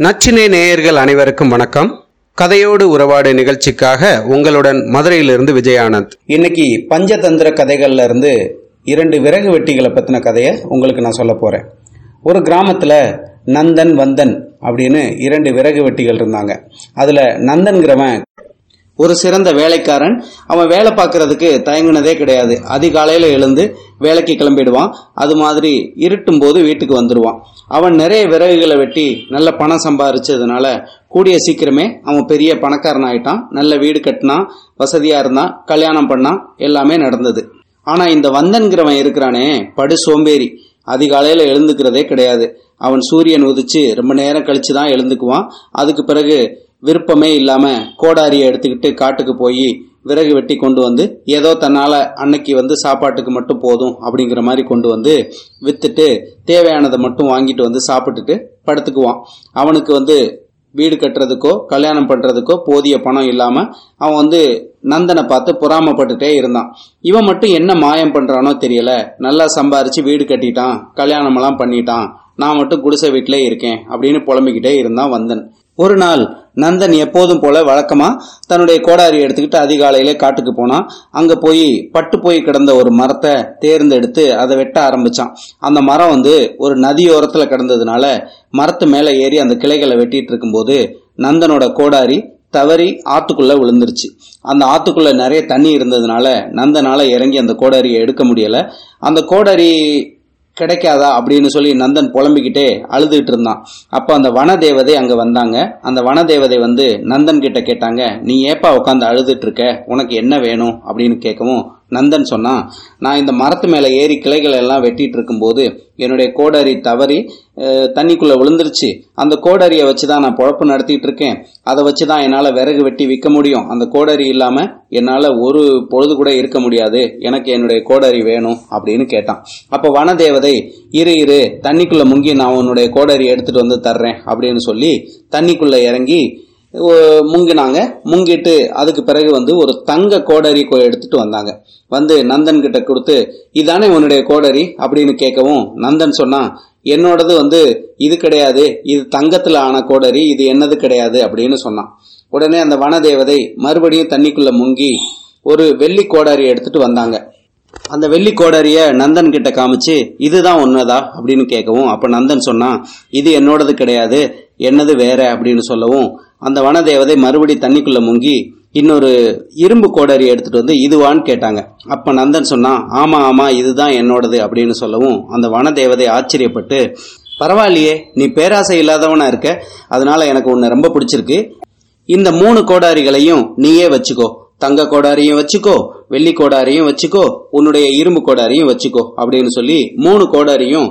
நச்சினை நேயர்கள் அனைவருக்கும் வணக்கம். கதையோடு உறவாடு நிகழ்ச்சிக்காக உங்களுடன் மதுரையிலிருந்து விஜயானந்த். இன்னைக்கு பஞ்சதந்திர கதைகள்ல இருந்து இரண்டு விறகு வெட்டிகளை பத்தின கதையை உங்களுக்கு நான் சொல்ல போறேன். ஒரு கிராமத்துல நந்தன் வந்தன் அப்படின்னு இரண்டு விறகு வெட்டிகள் இருந்தாங்க. அதுல நந்தன்கிறவன் ஒரு சிறந்த வேலைக்காரன். அவன் வேலை பார்க்கறதுக்கு தயங்குனதே கிடையாது. அதிகாலையில எழுந்து வேலைக்கு கிளம்பிடுவான். அது மாதிரி இருட்டும் போது வீட்டுக்கு வந்துடுவான் அவன் நிறைய விறகுகளை வெட்டி நல்ல பணம் சம்பாரிச்சதுனால கூடிய சீக்கிரமே அவன் பெரிய பணக்காரன் ஆயிட்டான். நல்ல வீடு கட்டினான் வசதியா இருந்தான் கல்யாணம் பண்ணான் எல்லாமே நடந்தது. ஆனா இந்த வந்தன்கிறவன் இருக்கிறானே படு சோம்பேறி. அதிகாலையில எழுந்துக்கிறதே கிடையாது. அவன் சூரியன் உதிச்சு ரொம்ப நேரம் கழிச்சு தான் எழுந்துக்குவான். அதுக்கு பிறகு விருப்பமே இல்லாம கோடாரியை எடுத்துக்கிட்டு காட்டுக்கு போய் விறகு வெட்டி கொண்டு வந்து ஏதோ தன்னால அன்னைக்கு வந்து சாப்பாட்டுக்கு மட்டும் போதும் அப்படிங்கிற மாதிரி கொண்டு வந்து வித்துட்டு தேவையானதை மட்டும் வாங்கிட்டு வந்து சாப்பிட்டுட்டு படுத்துக்குவான். அவனுக்கு வந்து வீடு கட்டுறதுக்கோ கல்யாணம் பண்றதுக்கோ போதிய பணம் இல்லாம அவன் வந்து நந்தனை பார்த்து பொறாமப்பட்டுட்டே இருந்தான். இவன் மட்டும் என்ன மாயம் பண்றானோ தெரியல. நல்லா சம்பாரிச்சு வீடு கட்டிட்டான் கல்யாணம் எல்லாம் பண்ணிட்டான். நான் மட்டும் குடிசை வீட்டிலே இருக்கேன் அப்படின்னு புலம்பிக்கிட்டே இருந்தான் வந்தன். ஒரு நாள் நந்தன் எப்போதும் போல வழக்கமா தன்னுடைய கோடாரி எடுத்துக்கிட்டு அதிகாலையிலே காட்டுக்கு போனான் அங்க போய் பட்டு போய் கிடந்த ஒரு மரத்தை தேர்ந்தெடுத்து அதை வெட்ட ஆரம்பிச்சான். அந்த மரம் வந்து ஒரு நதியோரத்துல கிடந்ததுனால மரத்து மேல ஏறி அந்த கிளைகளை வெட்டிட்டு இருக்கும்போது நந்தனோட கோடாரி தவறி ஆத்துக்குள்ள விழுந்துருச்சு. அந்த ஆத்துக்குள்ள நிறைய தண்ணி இருந்ததுனால நந்தனால இறங்கி அந்த கோடாரியை எடுக்க முடியல. அந்த கோடாரி கிடைக்காதா அப்படின்னு சொல்லி நந்தன் புலம்பிக்கிட்டே அழுதுகிட்டு இருந்தான். அப்போ அந்த வனதேவதை அங்கே வந்தாங்க. அந்த வனதேவதை வந்து நந்தன் கிட்ட கேட்டாங்க நீ ஏப்பா உட்காந்து அழுதுட்டு இருக்க? உனக்கு என்ன வேணும்? அப்படின்னு கேட்கவும் நந்தன் சொன்னான் நான் இந்த மரத்து மேலே ஏறி கிளைகள் எல்லாம் வெட்டிட்டு இருக்கும்போது என்னுடைய கோடரி தவறி தண்ணிக்குள்ளே விழுந்துருச்சு. அந்த கோடரியை வச்சு தான் நான் பொழப்பு நடத்திட்டு இருக்கேன். அதை வச்சு தான் என்னால் விறகு வெட்டி விற்க முடியும். அந்த கோடரி இல்லாமல் என்னால் ஒரு பொழுது கூட இருக்க முடியாது. எனக்கு என்னுடைய கோடரி வேணும் அப்படின்னு கேட்டான். அப்போ வனதேவதை இரு இரு தண்ணிக்குள்ளே முங்கி நான் உன்னுடைய கோடரி எடுத்துகிட்டு வந்து தர்றேன் அப்படின்னு சொல்லி தண்ணிக்குள்ளே இறங்கி முங்கினாங்க. முங்கிட்டு அதுக்கு பிறகு வந்து ஒரு தங்க கோடரி எடுத்துட்டு வந்தாங்க. வந்து நந்தன் கிட்ட கொடுத்து இதானே உன்னுடைய கோடரி? அப்படின்னு கேட்கவும் நந்தன் சொன்னா என்னோடது வந்து இது கிடையாது. இது தங்கத்துல ஆன கோடரி. இது என்னது கிடையாது. அப்படின்னு சொன்னான். உடனே அந்த வனதேவதை மறுபடியும் தண்ணிக்குள்ள முங்கி ஒரு வெள்ளி கோடாரி எடுத்துட்டு வந்தாங்க. அந்த வெள்ளி கோடாரிய நந்தன் கிட்ட காமிச்சு இதுதான் உன்னதா? அப்படின்னு கேட்கவும் அப்ப நந்தன் சொன்னான் இது என்னோடது கிடையாது. என்னது வேற? அப்படின்னு சொல்லவும் அந்த வனதேவதை மறுபடி தண்ணிக்குள்ள முங்கி இன்னொரு இரும்பு கோடாரி எடுத்துட்டு வந்து இதுவான்னு கேட்டாங்க. அப்ப நந்தன் சொன்னான் ஆமா ஆமா இதுதான் என்னோடது அப்படின்னு சொல்லவும் அந்த வனதேவதை ஆச்சரியப்பட்டு பரவாயில்லையே நீ பேராசை இல்லாதவனா இருக்க. அதனால எனக்கு உன்னை ரொம்ப பிடிச்சிருக்கு. இந்த மூணு கோடாரிகளையும் நீயே வச்சுக்கோ. தங்க கோடாரியும் வச்சுக்கோ வெள்ளி கோடாரியும் வச்சுக்கோ உன்னுடைய இரும்பு கோடாரியும் வச்சுக்கோ அப்படின்னு சொல்லி மூணு கோடாரியும்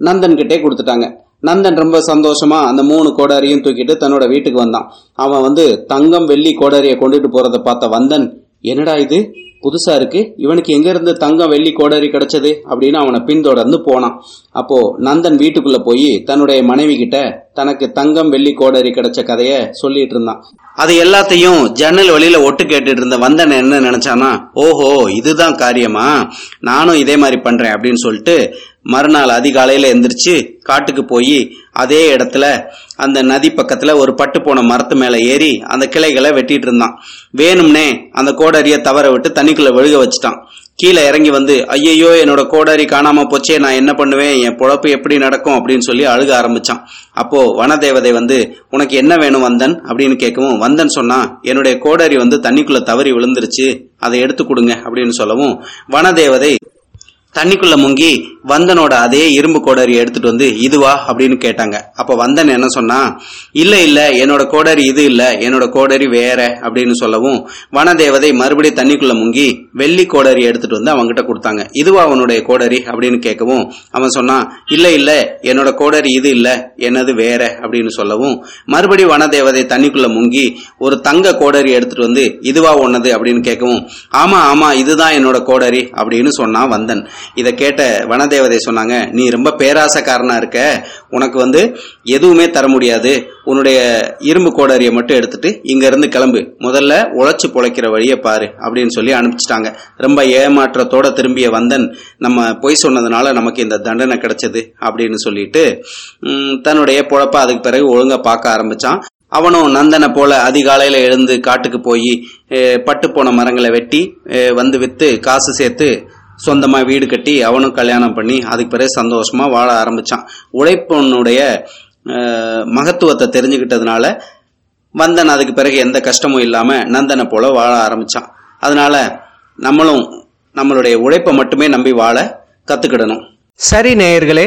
நந்தன்கிட்டே கொடுத்துட்டாங்க. நந்தன் ரொம்ப சந்தோஷமா அந்த மூணு கோடாரியும் தூக்கிட்டு தன்னோட வீட்டுக்கு வந்தான். அவன் வந்து தங்கம் வெள்ளி கோடாரியை கொண்டுட்டு போறதை பார்த்த வந்தன் என்னடா இது? புதுசா இருக்கு? இவனுக்கு எங்க இருந்து தங்கம் வெள்ளி கோடாரி கிடைச்சது? அப்படின்னு அவனை பின்தொடர்ந்து போனான். அப்போ நந்தன் வீட்டுக்குள்ள போய் தன்னுடைய மனைவி கிட்ட தனக்கு தங்கம் வெள்ளி கோடாரி கிடைச்ச கதைய சொல்லிட்டு இருந்தான். அது எல்லாத்தையும் ஜன்னல் வழியில ஒட்டு கேட்டுட்டு இருந்த வந்தன் என்ன நினைச்சானா ஓஹோ இதுதான் காரியமா? நானும் இதே மாதிரி பண்றேன் அப்படின்னு சொல்லிட்டு மறுநாள் அதிகாலையில எந்திரிச்சு காட்டுக்கு போய் அதே இடத்துல அந்த நதி பக்கத்துல ஒரு பட்டு போன மரத்து மேல ஏறி அந்த கிளைகளை வெட்டிட்டு இருந்தான். வேணும்னே அந்த கோடரியை தவற விட்டு தண்ணிக்குள்ள விழுக வச்சுட்டான். கீழே இறங்கி வந்து ஐயையோ என்னோட கோடாரி காணாம போச்சே நான் என்ன பண்ணுவேன்? என் பொழப்பு எப்படி நடக்கும்? அப்படின்னு சொல்லி அழுக ஆரம்பிச்சான். அப்போ வனதேவதை வந்து உனக்கு என்ன வேணும் வந்தன்? அப்படின்னு கேட்கவும் வந்தன் சொன்னா என்னுடைய கோடாரி வந்து தண்ணிக்குள்ள தவறி விழுந்துருச்சு அதை எடுத்து கொடுங்க அப்படின்னு சொல்லவும் வனதேவதை தண்ணிக்குள்ள முங்கி வந்தனோட அதே இரும்பு கோடரி எடுத்துட்டு வந்து இதுவா அப்படின்னு கேட்டாங்க. அப்ப வந்தன் என்ன சொன்னா இல்ல இல்ல என்னோட கோடரி இது இல்ல என்னோட கோடரி வேற அப்படின்னு சொல்லவும் வனதேவதை மறுபடியும் தண்ணிக்குள்ள முங்கி வெள்ளி கோடரி எடுத்துட்டு வந்து அவன்கிட்ட கொடுத்தாங்க. இதுவா அவனுடைய கோடரி? அப்படின்னு கேட்கவும் அவன் சொன்னான் இல்ல இல்ல என்னோட கோடரி இது இல்ல என்னது வேற அப்படின்னு சொல்லவும் மறுபடியும் வனதேவதை தண்ணிக்குள்ள முங்கி ஒரு தங்க கோடரி எடுத்துட்டு வந்து இதுவா ஒன்னது அப்படின்னு கேட்கவும் ஆமா ஆமா இதுதான் என்னோட கோடரி அப்படின்னு சொன்னான் வந்தன். இதை கேட்ட வனதேவதை சொன்னாங்க நீ ரொம்ப பேராசக்காரனா இருக்க. உனக்கு வந்து எதுவுமே தர முடியாது. உன்னுடைய இரும்பு கோடரியை மட்டும் எடுத்துட்டு இங்க இருந்து கிளம்பு. முதல்ல உழைச்சு பொழைக்கிற வழியை பாரு அப்படின்னு சொல்லி அனுப்பிச்சிட்டாங்க. ரொம்ப ஏமாற்றத்தோட திரும்பிய வந்தன் நம்ம பொய் சொன்னதுனால நமக்கு இந்த தண்டனை கிடைச்சது அப்படின்னு சொல்லிட்டு தன்னுடைய பொழப்ப அதுக்கு பிறகு ஒழுங்காக பார்க்க ஆரம்பிச்சான். அவனும் நந்தனை போல அதிகாலையில எழுந்து காட்டுக்கு போய் பட்டு போன மரங்களை வெட்டி வந்து வித்து காசு சேர்த்து சொந்தமா வீடு கட்டி அவனும் கல்யாணம் பண்ணி அதுக்கு பிறகு சந்தோஷமா வாழ ஆரம்பிச்சான். உழைப்பனுடைய மகத்துவத்தை தெரிஞ்சுக்கிட்டதுனால வந்தன் அதுக்கு பிறகு எந்த கஷ்டமும் இல்லாம நந்தனை போல வாழ ஆரம்பிச்சான். அதனால நம்மளும் நம்மளுடைய உழைப்பை மட்டுமே நம்பி வாழ கத்துக்கிடணும். சரி நேயர்களே